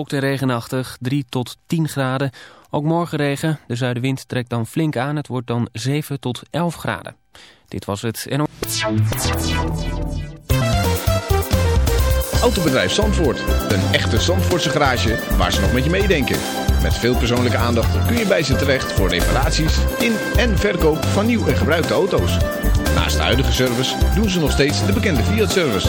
Ook en regenachtig, 3 tot 10 graden. Ook morgen regen. De zuidenwind trekt dan flink aan. Het wordt dan 7 tot 11 graden. Dit was het. Autobedrijf Zandvoort. Een echte Zandvoortse garage waar ze nog met je meedenken. Met veel persoonlijke aandacht kun je bij ze terecht voor reparaties in en verkoop van nieuw en gebruikte auto's. Naast de huidige service doen ze nog steeds de bekende Fiat-service.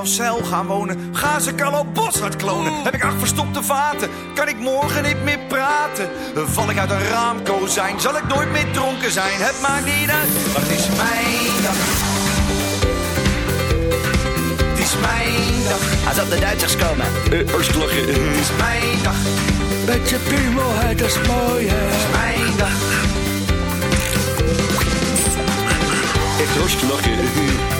Delfzijl gaan wonen? Gaan ze Carlo Boshart klonen? Heb ik acht verstopte vaten? Kan ik morgen niet meer praten? Val ik uit een raamkozijn? Zal ik nooit meer dronken zijn? Het maakt niet uit, maar het is mijn dag. Het is mijn dag. Als op de Duitsers komen. Eerst lachen. Het is mijn dag. Beetje piemelheid, dat is mooi, hè. Het is mijn dag. Echt hartstikke lachen.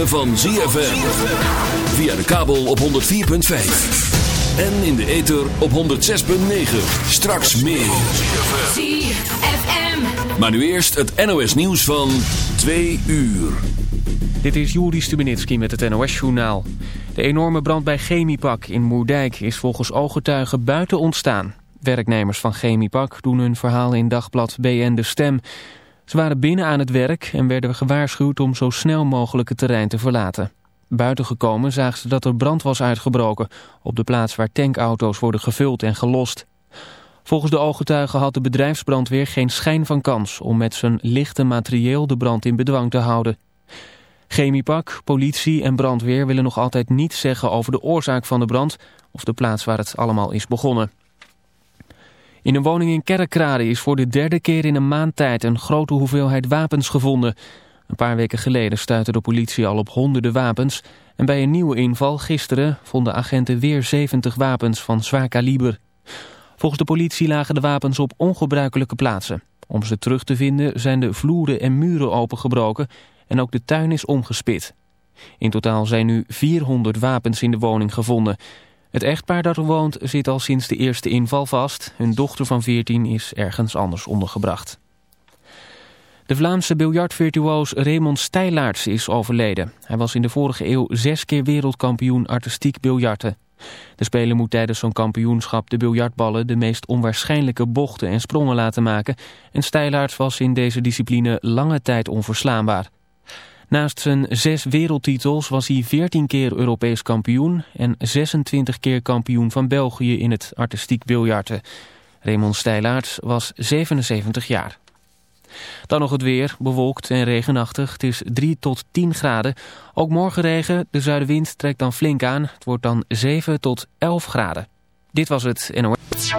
Ritme van ZFM. Via de kabel op 104.5. En in de ether op 106.9. Straks meer. ZFM. Maar nu eerst het NOS nieuws van 2 uur. Dit is Juri Stubenitski met het NOS-journaal. De enorme brand bij Chemiepak in Moerdijk is volgens ooggetuigen buiten ontstaan. Werknemers van Chemiepak doen hun verhaal in dagblad BN De Stem. Ze waren binnen aan het werk en werden gewaarschuwd om zo snel mogelijk het terrein te verlaten. Buiten gekomen zagen ze dat er brand was uitgebroken... op de plaats waar tankauto's worden gevuld en gelost. Volgens de ooggetuigen had de bedrijfsbrandweer geen schijn van kans... om met zijn lichte materieel de brand in bedwang te houden. Chemiepak, politie en brandweer willen nog altijd niets zeggen over de oorzaak van de brand... of de plaats waar het allemaal is begonnen. In een woning in Kerkrade is voor de derde keer in een maand tijd een grote hoeveelheid wapens gevonden. Een paar weken geleden stuitte de politie al op honderden wapens. En bij een nieuwe inval gisteren vonden agenten weer 70 wapens van zwaar kaliber. Volgens de politie lagen de wapens op ongebruikelijke plaatsen. Om ze terug te vinden zijn de vloeren en muren opengebroken en ook de tuin is omgespit. In totaal zijn nu 400 wapens in de woning gevonden. Het echtpaar dat er woont zit al sinds de eerste inval vast. Hun dochter van 14 is ergens anders ondergebracht. De Vlaamse biljartvirtuoos Raymond Stijlaerts is overleden. Hij was in de vorige eeuw zes keer wereldkampioen artistiek biljarten. De speler moet tijdens zo'n kampioenschap de biljartballen de meest onwaarschijnlijke bochten en sprongen laten maken. En Stijlaerts was in deze discipline lange tijd onverslaanbaar. Naast zijn zes wereldtitels was hij 14 keer Europees kampioen en 26 keer kampioen van België in het artistiek biljarten. Raymond Stijlaerts was 77 jaar. Dan nog het weer, bewolkt en regenachtig. Het is 3 tot 10 graden. Ook morgen regen, de zuidenwind trekt dan flink aan. Het wordt dan 7 tot 11 graden. Dit was het NOS.